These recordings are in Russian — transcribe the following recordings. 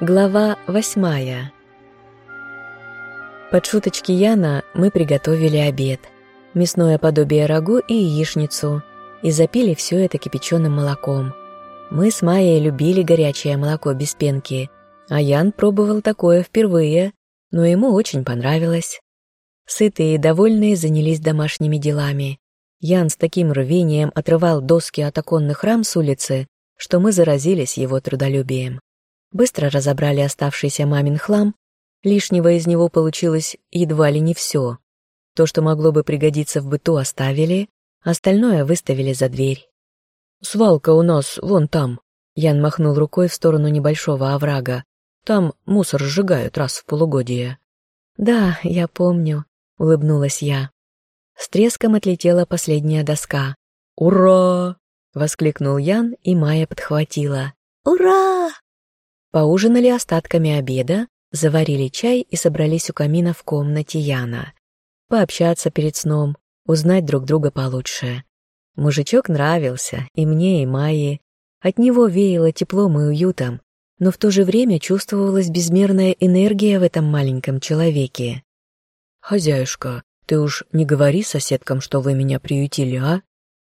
Глава восьмая Под шуточки Яна мы приготовили обед. Мясное подобие рагу и яичницу. И запили все это кипяченым молоком. Мы с Майей любили горячее молоко без пенки, а Ян пробовал такое впервые, но ему очень понравилось. Сытые и довольные занялись домашними делами. Ян с таким рвением отрывал доски от оконных рам с улицы, что мы заразились его трудолюбием быстро разобрали оставшийся мамин хлам, лишнего из него получилось едва ли не все. То, что могло бы пригодиться в быту, оставили, остальное выставили за дверь. «Свалка у нас вон там», — Ян махнул рукой в сторону небольшого оврага. «Там мусор сжигают раз в полугодие». «Да, я помню», — улыбнулась я. С треском отлетела последняя доска. «Ура!» — воскликнул Ян, и Майя подхватила. «Ура!» Поужинали остатками обеда, заварили чай и собрались у камина в комнате Яна. Пообщаться перед сном, узнать друг друга получше. Мужичок нравился и мне, и Майе. От него веяло теплом и уютом, но в то же время чувствовалась безмерная энергия в этом маленьком человеке. «Хозяюшка, ты уж не говори соседкам, что вы меня приютили, а?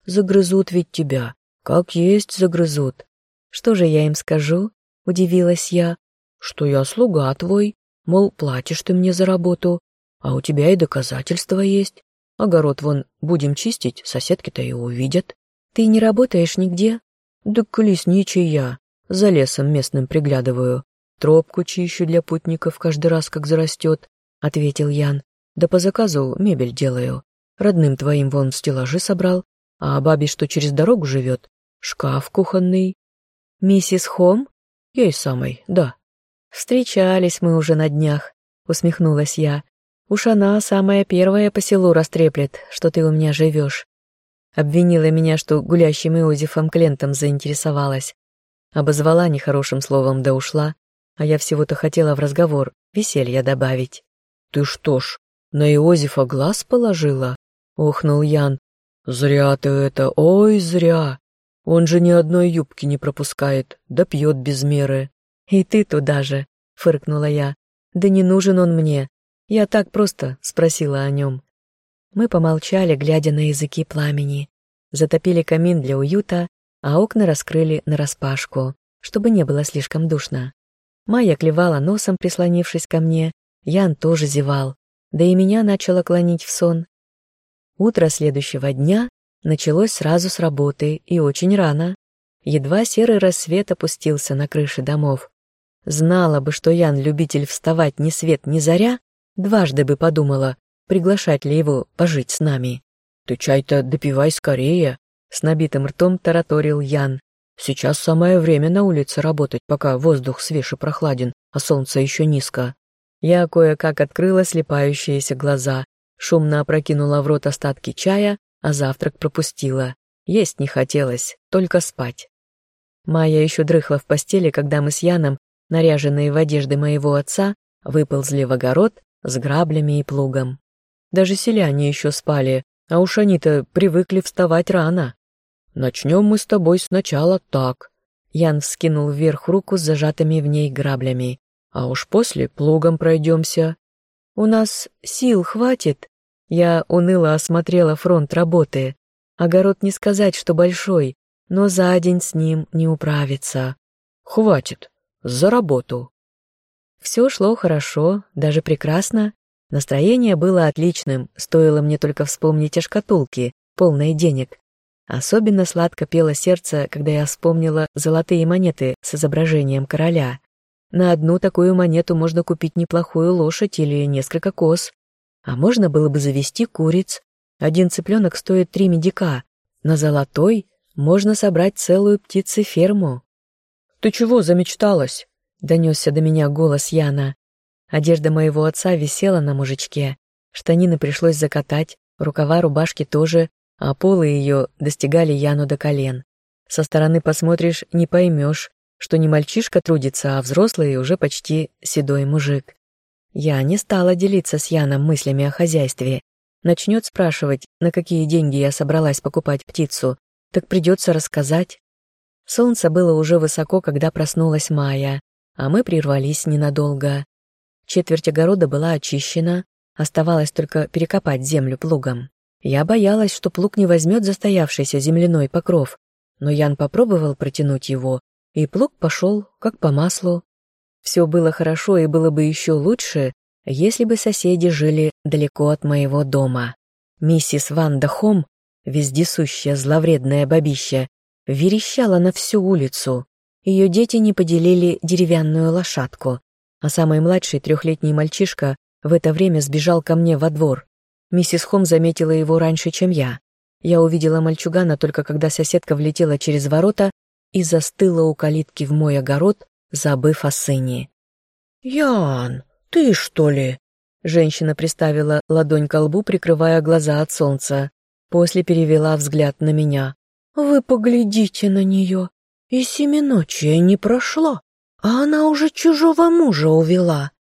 Загрызут ведь тебя, как есть загрызут. Что же я им скажу? — удивилась я, — что я слуга твой, мол, платишь ты мне за работу, а у тебя и доказательства есть. Огород вон будем чистить, соседки-то и увидят. Ты не работаешь нигде? Да колесничий я, за лесом местным приглядываю. Тропку чищу для путников каждый раз, как зарастет, — ответил Ян. Да по заказу мебель делаю. Родным твоим вон стеллажи собрал, а бабе, что через дорогу живет, шкаф кухонный. Миссис Хом? Ей самой, да. Встречались мы уже на днях, усмехнулась я. Уж она самая первая по селу растреплет, что ты у меня живешь. Обвинила меня, что гулящим Иозефом Клентом заинтересовалась. Обозвала нехорошим словом да ушла, а я всего-то хотела в разговор веселья добавить. «Ты что ж, на Иозефа глаз положила?» — охнул Ян. «Зря ты это, ой, зря. Он же ни одной юбки не пропускает, да пьет без меры. И ты туда же, фыркнула я. Да не нужен он мне. Я так просто спросила о нем. Мы помолчали, глядя на языки пламени. Затопили камин для уюта, а окна раскрыли нараспашку, чтобы не было слишком душно. Майя клевала носом, прислонившись ко мне, Ян тоже зевал, да и меня начало клонить в сон. Утро следующего дня началось сразу с работы и очень рано. Едва серый рассвет опустился на крыши домов. Знала бы, что Ян любитель вставать ни свет ни заря, дважды бы подумала, приглашать ли его пожить с нами. «Ты чай-то допивай скорее», — с набитым ртом тараторил Ян. «Сейчас самое время на улице работать, пока воздух свеж и прохладен, а солнце еще низко». Я кое-как открыла слепающиеся глаза, шумно опрокинула в рот остатки чая а завтрак пропустила. Есть не хотелось, только спать. Майя еще дрыхла в постели, когда мы с Яном, наряженные в одежды моего отца, выползли в огород с граблями и плугом. Даже селяне еще спали, а уж они-то привыкли вставать рано. «Начнем мы с тобой сначала так». Ян вскинул вверх руку с зажатыми в ней граблями. «А уж после плугом пройдемся». «У нас сил хватит?» Я уныло осмотрела фронт работы. Огород не сказать, что большой, но за день с ним не управиться. Хватит, за работу. Все шло хорошо, даже прекрасно. Настроение было отличным, стоило мне только вспомнить о шкатулке, полной денег. Особенно сладко пело сердце, когда я вспомнила золотые монеты с изображением короля. На одну такую монету можно купить неплохую лошадь или несколько коз. А можно было бы завести куриц. Один цыпленок стоит три медика. На золотой можно собрать целую птицеферму. «Ты чего замечталась?» — донесся до меня голос Яна. Одежда моего отца висела на мужичке. Штанины пришлось закатать, рукава рубашки тоже, а полы ее достигали Яну до колен. Со стороны посмотришь, не поймешь, что не мальчишка трудится, а взрослый уже почти седой мужик. Я не стала делиться с Яном мыслями о хозяйстве. Начнет спрашивать, на какие деньги я собралась покупать птицу, так придется рассказать. Солнце было уже высоко, когда проснулась Майя. а мы прервались ненадолго. Четверть огорода была очищена, оставалось только перекопать землю плугом. Я боялась, что плуг не возьмет застоявшийся земляной покров, но Ян попробовал протянуть его, и плуг пошел, как по маслу. Все было хорошо и было бы еще лучше, если бы соседи жили далеко от моего дома. Миссис Ванда Хом, вездесущая зловредная бабища, верещала на всю улицу. Ее дети не поделили деревянную лошадку, а самый младший трехлетний мальчишка в это время сбежал ко мне во двор. Миссис Хом заметила его раньше, чем я. Я увидела мальчугана только когда соседка влетела через ворота и застыла у калитки в мой огород, забыв о сыне. «Ян, ты что ли?» Женщина приставила ладонь к лбу, прикрывая глаза от солнца. После перевела взгляд на меня. «Вы поглядите на нее. И семиночия не прошло, а она уже чужого мужа увела».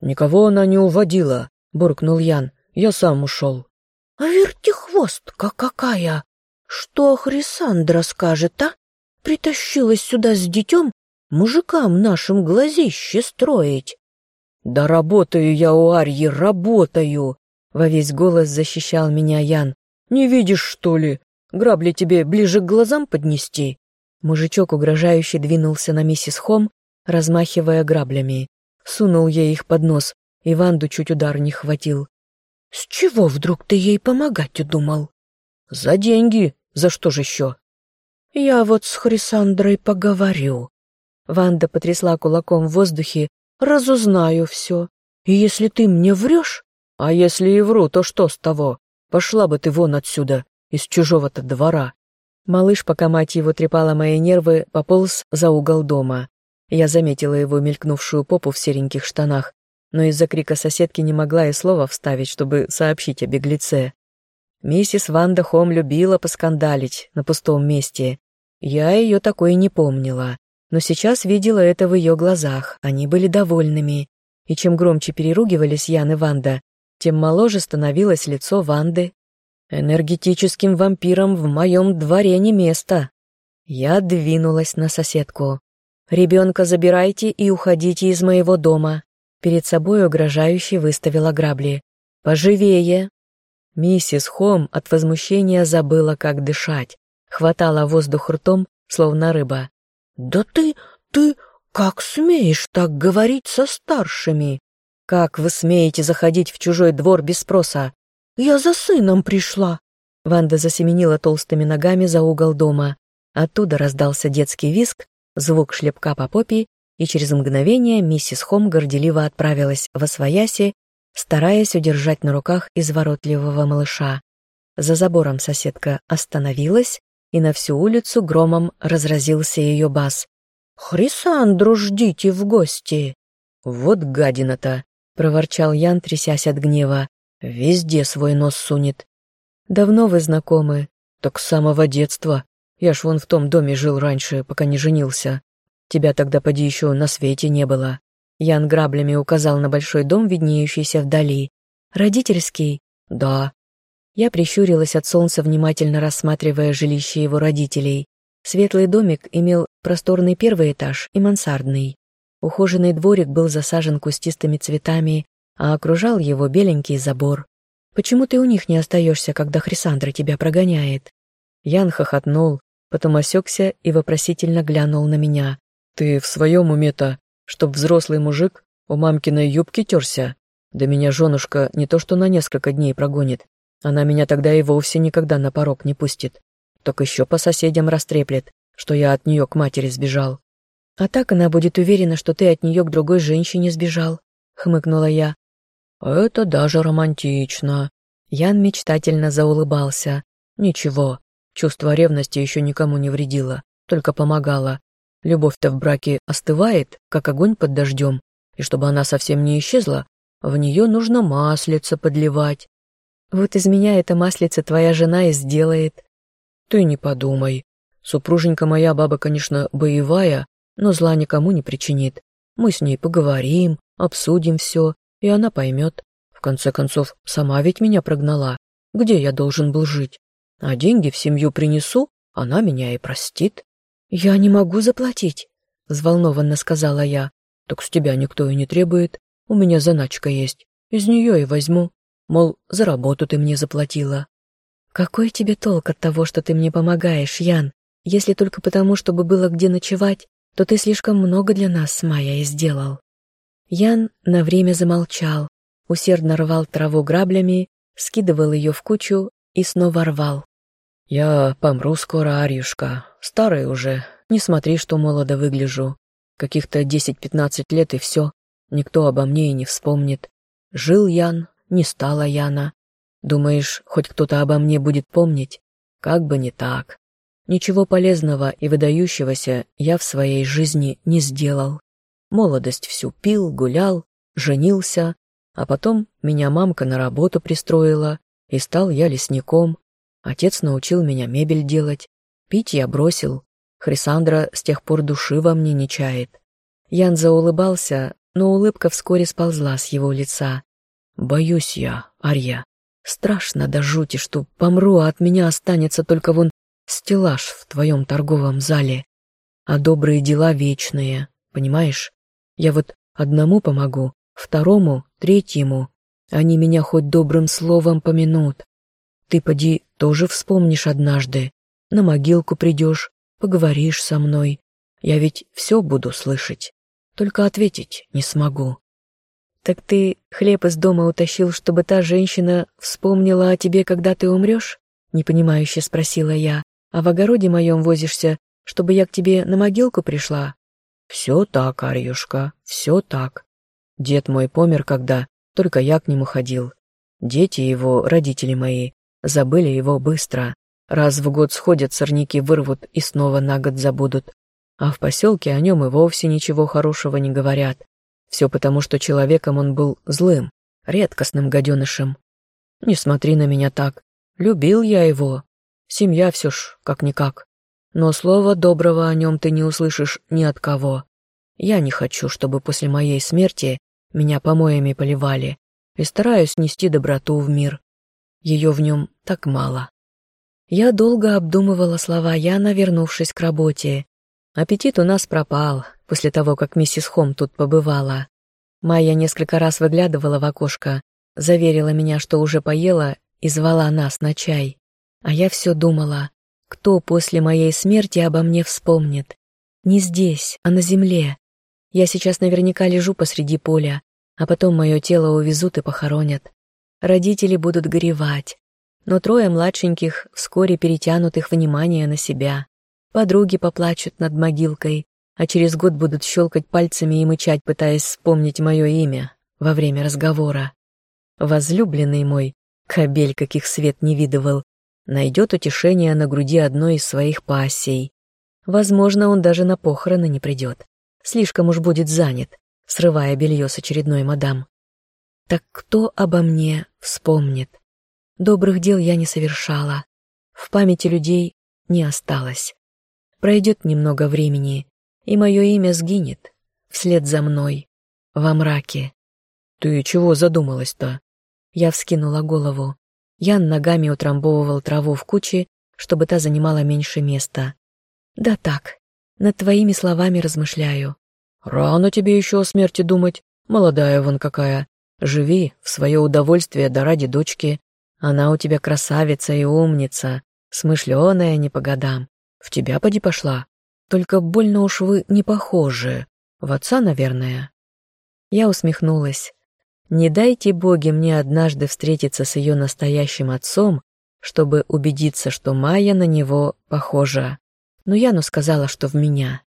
«Никого она не уводила», — буркнул Ян. «Я сам ушел». «А вертихвостка какая! Что Хрисандра скажет, а? Притащилась сюда с детем мужикам нашим глазище строить». «Да работаю я у Арьи, работаю!» Во весь голос защищал меня Ян. «Не видишь, что ли? Грабли тебе ближе к глазам поднести?» Мужичок угрожающе двинулся на миссис Хом, размахивая граблями. Сунул ей их под нос, и Ванду чуть удар не хватил. «С чего вдруг ты ей помогать удумал?» «За деньги. За что же еще?» «Я вот с Хрисандрой поговорю». Ванда потрясла кулаком в воздухе. «Разузнаю все. И если ты мне врешь...» «А если и вру, то что с того? Пошла бы ты вон отсюда, из чужого-то двора». Малыш, пока мать его трепала мои нервы, пополз за угол дома. Я заметила его мелькнувшую попу в сереньких штанах, но из-за крика соседки не могла и слова вставить, чтобы сообщить о беглеце. Миссис Ванда Хом любила поскандалить на пустом месте. Я ее такой не помнила, но сейчас видела это в ее глазах, они были довольными. И чем громче переругивались Ян и Ванда, тем моложе становилось лицо Ванды. Энергетическим вампирам в моем дворе не место. Я двинулась на соседку. «Ребенка забирайте и уходите из моего дома». Перед собой угрожающе выставила грабли. «Поживее!» Миссис Хом от возмущения забыла, как дышать. Хватала воздух ртом, словно рыба. «Да ты, ты, как смеешь так говорить со старшими?» «Как вы смеете заходить в чужой двор без спроса?» Я за сыном пришла!» Ванда засеменила толстыми ногами за угол дома. Оттуда раздался детский визг, звук шлепка по попе, и через мгновение миссис Хом горделиво отправилась во свояси, стараясь удержать на руках изворотливого малыша. За забором соседка остановилась, и на всю улицу громом разразился ее бас. «Хрисандру ждите в гости!» «Вот гадина-то!» — проворчал Ян, трясясь от гнева. Везде свой нос сунет. Давно вы знакомы? Так с самого детства. Я ж вон в том доме жил раньше, пока не женился. Тебя тогда поди еще на свете не было. Ян граблями указал на большой дом, виднеющийся вдали. Родительский? Да. Я прищурилась от солнца, внимательно рассматривая жилище его родителей. Светлый домик имел просторный первый этаж и мансардный. Ухоженный дворик был засажен кустистыми цветами, а окружал его беленький забор. Почему ты у них не остаешься, когда Хрисандра тебя прогоняет?» Ян хохотнул, потом осекся и вопросительно глянул на меня. «Ты в своем уме-то, чтоб взрослый мужик у мамкиной юбки терся? Да меня женушка не то что на несколько дней прогонит, она меня тогда и вовсе никогда на порог не пустит. Так еще по соседям растреплет, что я от нее к матери сбежал. А так она будет уверена, что ты от нее к другой женщине сбежал, хмыкнула я. «Это даже романтично». Ян мечтательно заулыбался. «Ничего, чувство ревности еще никому не вредило, только помогало. Любовь-то в браке остывает, как огонь под дождем, и чтобы она совсем не исчезла, в нее нужно маслица подливать». «Вот из меня эта маслица твоя жена и сделает». «Ты не подумай. Супруженька моя баба, конечно, боевая, но зла никому не причинит. Мы с ней поговорим, обсудим все, и она поймет. В конце концов, сама ведь меня прогнала. Где я должен был жить? А деньги в семью принесу, она меня и простит. «Я не могу заплатить», — взволнованно сказала я. Так с тебя никто и не требует. У меня заначка есть. Из нее и возьму. Мол, за работу ты мне заплатила. Какой тебе толк от того, что ты мне помогаешь, Ян? Если только потому, чтобы было где ночевать, то ты слишком много для нас с Майей сделал. Ян на время замолчал, усердно рвал траву граблями, скидывал ее в кучу и снова рвал. «Я помру скоро, Арьюшка. Старый уже. Не смотри, что молодо выгляжу. Каких-то десять-пятнадцать лет и все. Никто обо мне и не вспомнит. Жил Ян, не стало Яна. Думаешь, хоть кто-то обо мне будет помнить? Как бы не так. Ничего полезного и выдающегося я в своей жизни не сделал. Молодость всю пил, гулял, женился, а потом меня мамка на работу пристроила, и стал я лесником. Отец научил меня мебель делать. Пить я бросил. Хрисандра с тех пор души во мне не чает. Ян заулыбался, но улыбка вскоре сползла с его лица. «Боюсь я, Арья. Страшно до жути, что помру, а от меня останется только вон стеллаж в твоем торговом зале. А добрые дела вечные, понимаешь? Я вот одному помогу, второму, третьему. Они меня хоть добрым словом помянут. Ты, поди, тоже вспомнишь однажды. На могилку придешь, поговоришь со мной. Я ведь все буду слышать, только ответить не смогу. Так ты хлеб из дома утащил, чтобы та женщина вспомнила о тебе, когда ты умрешь? Непонимающе спросила я. А в огороде моем возишься, чтобы я к тебе на могилку пришла? Все так, Арьюшка, все так. Дед мой помер, когда только я к нему ходил. Дети его, родители мои, забыли его быстро. Раз в год сходят сорняки, вырвут и снова на год забудут. А в поселке о нем и вовсе ничего хорошего не говорят. Все потому, что человеком он был злым, редкостным гаденышем. Не смотри на меня так. Любил я его. Семья все ж, как-никак. Но слова доброго о нем ты не услышишь ни от кого. Я не хочу, чтобы после моей смерти меня помоями поливали, и стараюсь нести доброту в мир. Ее в нем так мало. Я долго обдумывала слова Яна, вернувшись к работе. Аппетит у нас пропал после того, как миссис Хом тут побывала. Майя несколько раз выглядывала в окошко, заверила меня, что уже поела, и звала нас на чай. А я все думала, кто после моей смерти обо мне вспомнит. Не здесь, а на земле. Я сейчас наверняка лежу посреди поля, а потом мое тело увезут и похоронят. Родители будут горевать, но трое младшеньких вскоре перетянут их внимание на себя. Подруги поплачут над могилкой, а через год будут щелкать пальцами и мычать, пытаясь вспомнить мое имя во время разговора. Возлюбленный мой, кобель, каких свет не видывал, найдет утешение на груди одной из своих пассий. Возможно, он даже на похороны не придет. Слишком уж будет занят, срывая белье с очередной мадам. Так кто обо мне вспомнит? Добрых дел я не совершала. В памяти людей не осталось. Пройдет немного времени, и мое имя сгинет вслед за мной, во мраке. «Ты чего задумалась-то?» Я вскинула голову. Ян ногами утрамбовывал траву в куче, чтобы та занимала меньше места. «Да так, над твоими словами размышляю». «Рано тебе еще о смерти думать, молодая вон какая. Живи в свое удовольствие да ради дочки. Она у тебя красавица и умница, смышленая не по годам. В тебя поди пошла. Только больно уж вы не похожи. В отца, наверное». Я усмехнулась. «Не дайте боги мне однажды встретиться с ее настоящим отцом, чтобы убедиться, что Майя на него похожа. Но Яну сказала, что в меня.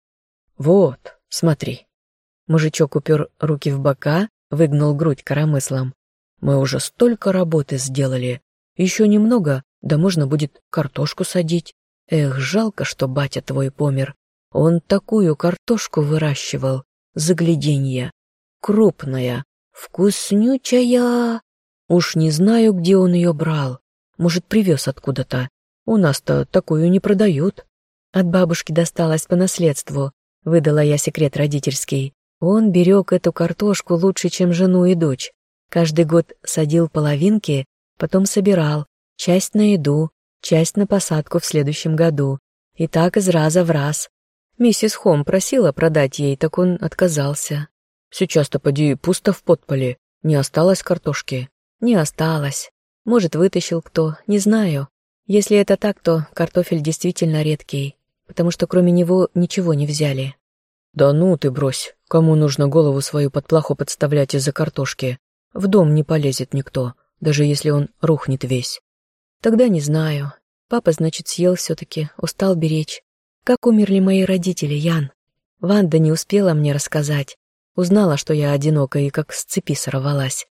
Вот, смотри». Мужичок упер руки в бока, выгнул грудь коромыслом. Мы уже столько работы сделали. Еще немного, да можно будет картошку садить. Эх, жалко, что батя твой помер. Он такую картошку выращивал, загляденье. Крупная, вкуснючая. Уж не знаю, где он ее брал. Может, привез откуда-то. У нас-то такую не продают. От бабушки досталось по наследству. Выдала я секрет родительский. Он берег эту картошку лучше, чем жену и дочь. Каждый год садил половинки, потом собирал, часть на еду, часть на посадку в следующем году. И так из раза в раз. Миссис Хом просила продать ей, так он отказался. Сейчас-то поди пусто в подполе. Не осталось картошки? Не осталось. Может, вытащил кто, не знаю. Если это так, то картофель действительно редкий, потому что кроме него ничего не взяли. Да ну ты брось. Кому нужно голову свою под плаху подставлять из-за картошки? В дом не полезет никто, даже если он рухнет весь. Тогда не знаю. Папа, значит, съел все-таки, устал беречь. Как умерли мои родители, Ян? Ванда не успела мне рассказать. Узнала, что я одинока и как с цепи сорвалась.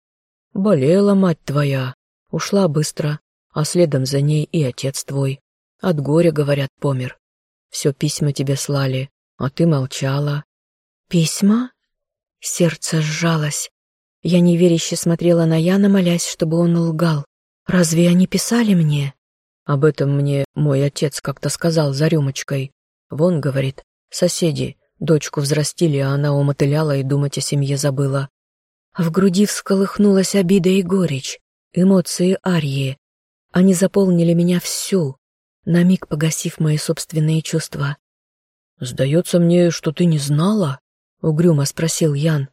Болела мать твоя. Ушла быстро, а следом за ней и отец твой. От горя, говорят, помер. Все письма тебе слали, а ты молчала. Письма? Сердце сжалось. Я неверяще смотрела на Яна, молясь, чтобы он лгал. Разве они писали мне? Об этом мне мой отец как-то сказал за рюмочкой. Вон, говорит, соседи, дочку взрастили, а она умотыляла и думать о семье забыла. В груди всколыхнулась обида и горечь, эмоции Арьи. Они заполнили меня всю, на миг погасив мои собственные чувства. «Сдается мне, что ты не знала?» — угрюмо спросил Ян.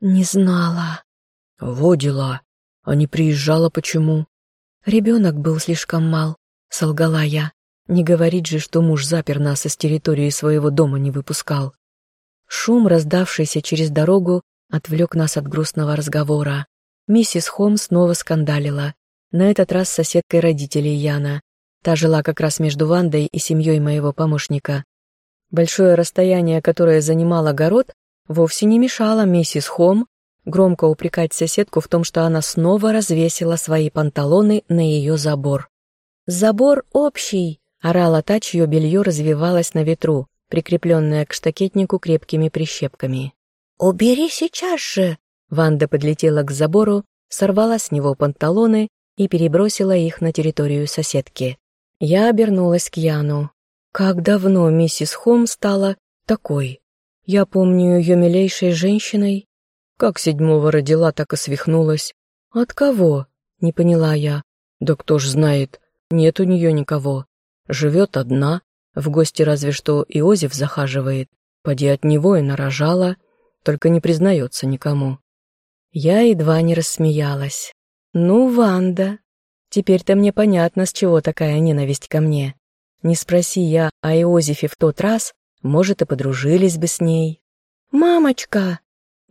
«Не знала». «Во дела. А не приезжала почему?» Ребенок был слишком мал, солгала я. Не говорит же, что муж запер нас из территории своего дома не выпускал. Шум, раздавшийся через дорогу, отвлек нас от грустного разговора. Миссис Хом снова скандалила. На этот раз с соседкой родителей Яна. Та жила как раз между Вандой и семьей моего помощника. Большое расстояние, которое занимал огород, вовсе не мешало миссис Хом громко упрекать соседку в том, что она снова развесила свои панталоны на ее забор. «Забор общий!» — орала та, чье белье развивалось на ветру, прикрепленное к штакетнику крепкими прищепками. «Убери сейчас же!» Ванда подлетела к забору, сорвала с него панталоны и перебросила их на территорию соседки. Я обернулась к Яну. Как давно миссис Хом стала такой? Я помню ее милейшей женщиной, как седьмого родила, так и свихнулась. От кого? Не поняла я. Да кто ж знает, нет у нее никого. Живет одна, в гости разве что Иозеф захаживает. Поди от него и нарожала, только не признается никому. Я едва не рассмеялась. Ну, Ванда, теперь-то мне понятно, с чего такая ненависть ко мне. Не спроси я о Иозефе в тот раз, может, и подружились бы с ней. «Мамочка!»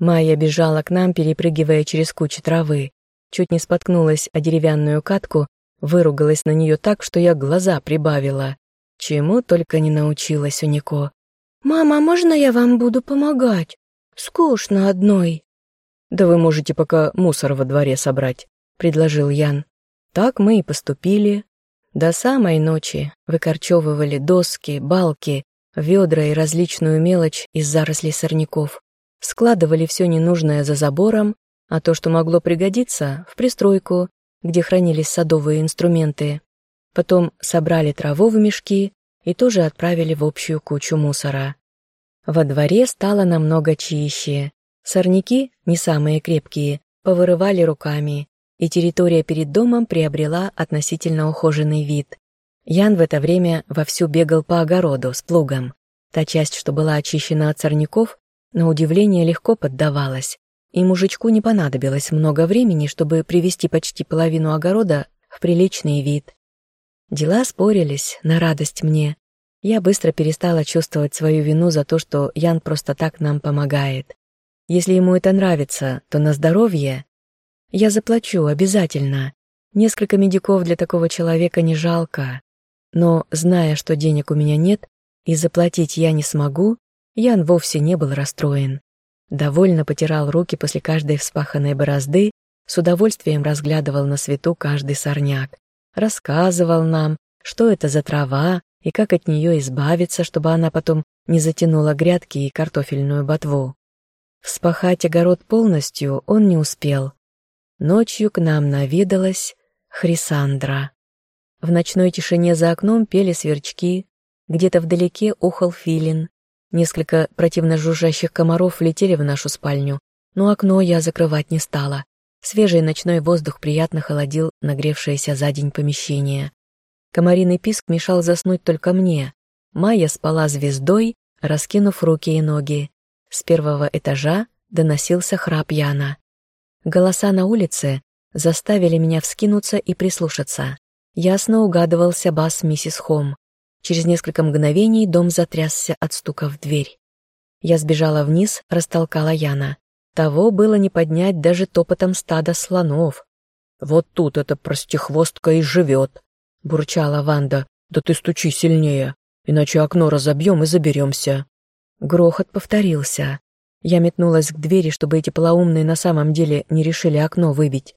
Майя бежала к нам, перепрыгивая через кучу травы. Чуть не споткнулась о деревянную катку, выругалась на нее так, что я глаза прибавила. Чему только не научилась у Нико. «Мама, можно я вам буду помогать? Скучно одной». «Да вы можете пока мусор во дворе собрать», — предложил Ян. Так мы и поступили. До самой ночи выкорчевывали доски, балки, ведра и различную мелочь из зарослей сорняков складывали все ненужное за забором, а то, что могло пригодиться, в пристройку, где хранились садовые инструменты. Потом собрали траву в мешки и тоже отправили в общую кучу мусора. Во дворе стало намного чище. Сорняки, не самые крепкие, повырывали руками, и территория перед домом приобрела относительно ухоженный вид. Ян в это время вовсю бегал по огороду с плугом. Та часть, что была очищена от сорняков, на удивление легко поддавалась, и мужичку не понадобилось много времени, чтобы привести почти половину огорода в приличный вид. Дела спорились, на радость мне. Я быстро перестала чувствовать свою вину за то, что Ян просто так нам помогает. Если ему это нравится, то на здоровье. Я заплачу, обязательно. Несколько медиков для такого человека не жалко. Но, зная, что денег у меня нет, и заплатить я не смогу, Ян вовсе не был расстроен. Довольно потирал руки после каждой вспаханной борозды, с удовольствием разглядывал на свету каждый сорняк. Рассказывал нам, что это за трава и как от нее избавиться, чтобы она потом не затянула грядки и картофельную ботву. Вспахать огород полностью он не успел. Ночью к нам навидалась Хрисандра. В ночной тишине за окном пели сверчки, где-то вдалеке ухал филин, Несколько противно жужжащих комаров влетели в нашу спальню, но окно я закрывать не стала. Свежий ночной воздух приятно холодил нагревшееся за день помещение. Комариный писк мешал заснуть только мне. Майя спала звездой, раскинув руки и ноги. С первого этажа доносился храп Яна. Голоса на улице заставили меня вскинуться и прислушаться. Ясно угадывался бас миссис Хом. Через несколько мгновений дом затрясся от стука в дверь. Я сбежала вниз, растолкала Яна. Того было не поднять даже топотом стада слонов. «Вот тут эта простихвостка и живет», — бурчала Ванда. «Да ты стучи сильнее, иначе окно разобьем и заберемся». Грохот повторился. Я метнулась к двери, чтобы эти полоумные на самом деле не решили окно выбить.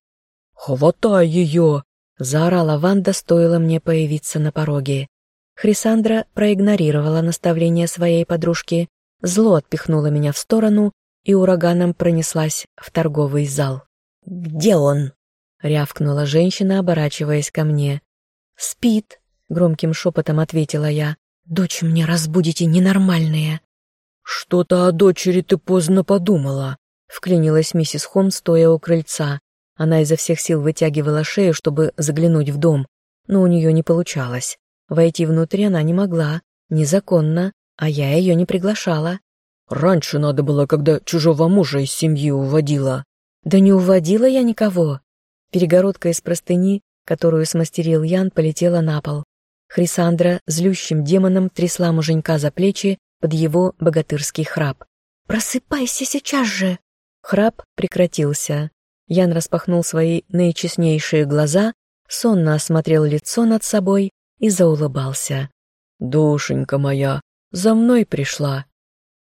«Хватай ее!» — заорала Ванда, стоило мне появиться на пороге. Хрисандра проигнорировала наставление своей подружки, зло отпихнула меня в сторону и ураганом пронеслась в торговый зал. «Где он?» — рявкнула женщина, оборачиваясь ко мне. «Спит», — громким шепотом ответила я. «Дочь мне разбудите, ненормальные». «Что-то о дочери ты поздно подумала», — вклинилась миссис Хом, стоя у крыльца. Она изо всех сил вытягивала шею, чтобы заглянуть в дом, но у нее не получалось. Войти внутрь она не могла, незаконно, а я ее не приглашала. «Раньше надо было, когда чужого мужа из семьи уводила». «Да не уводила я никого». Перегородка из простыни, которую смастерил Ян, полетела на пол. Хрисандра злющим демоном трясла муженька за плечи под его богатырский храп. «Просыпайся сейчас же!» Храп прекратился. Ян распахнул свои наичестнейшие глаза, сонно осмотрел лицо над собой и заулыбался. «Душенька моя, за мной пришла!»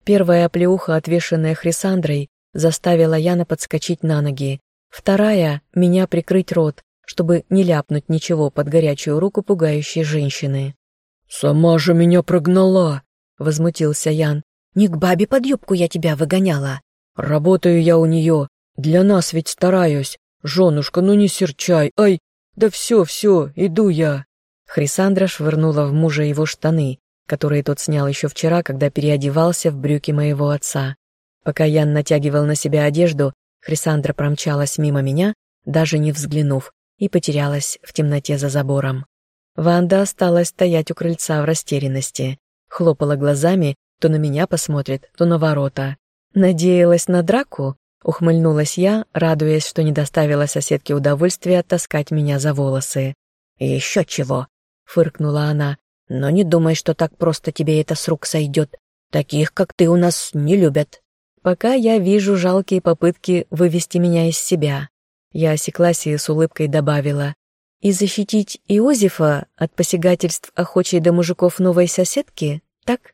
Первая оплеуха, отвешенная Хрисандрой, заставила Яна подскочить на ноги. Вторая — меня прикрыть рот, чтобы не ляпнуть ничего под горячую руку пугающей женщины. «Сама же меня прогнала!» — возмутился Ян. «Не к бабе под юбку я тебя выгоняла!» «Работаю я у нее, для нас ведь стараюсь. Женушка, ну не серчай, ай, да все, все, иду я!» Хрисандра швырнула в мужа его штаны, которые тот снял еще вчера, когда переодевался в брюки моего отца. Пока Ян натягивал на себя одежду, Хрисандра промчалась мимо меня, даже не взглянув, и потерялась в темноте за забором. Ванда осталась стоять у крыльца в растерянности, хлопала глазами, то на меня посмотрит, то на ворота. «Надеялась на драку?» — ухмыльнулась я, радуясь, что не доставила соседке удовольствия таскать меня за волосы. «И еще чего!» Фыркнула она. «Но не думай, что так просто тебе это с рук сойдет. Таких, как ты, у нас не любят». Пока я вижу жалкие попытки вывести меня из себя. Я осеклась и с улыбкой добавила. «И защитить Иозефа от посягательств охочей до мужиков новой соседки, так?»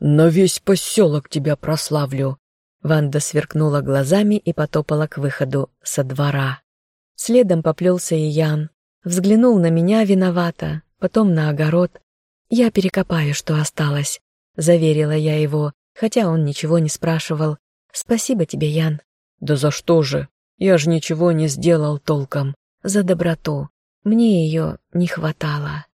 «На весь поселок тебя прославлю!» Ванда сверкнула глазами и потопала к выходу со двора. Следом поплелся и Ян. Взглянул на меня виновато, потом на огород. «Я перекопаю, что осталось», — заверила я его, хотя он ничего не спрашивал. «Спасибо тебе, Ян». «Да за что же? Я же ничего не сделал толком». «За доброту. Мне ее не хватало».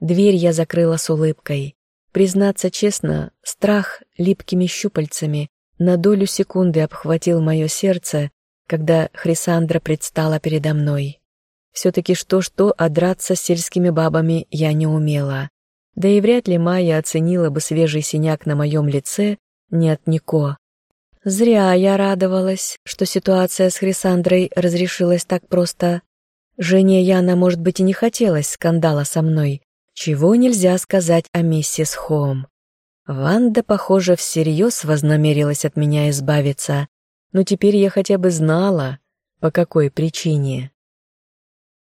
Дверь я закрыла с улыбкой. Признаться честно, страх липкими щупальцами на долю секунды обхватил мое сердце, когда Хрисандра предстала передо мной. Все-таки что-что, а драться с сельскими бабами я не умела. Да и вряд ли Майя оценила бы свежий синяк на моем лице не от Нико. Зря я радовалась, что ситуация с Хрисандрой разрешилась так просто. Жене Яна, может быть, и не хотелось скандала со мной, чего нельзя сказать о миссис Хоум. Ванда, похоже, всерьез вознамерилась от меня избавиться, но теперь я хотя бы знала, по какой причине.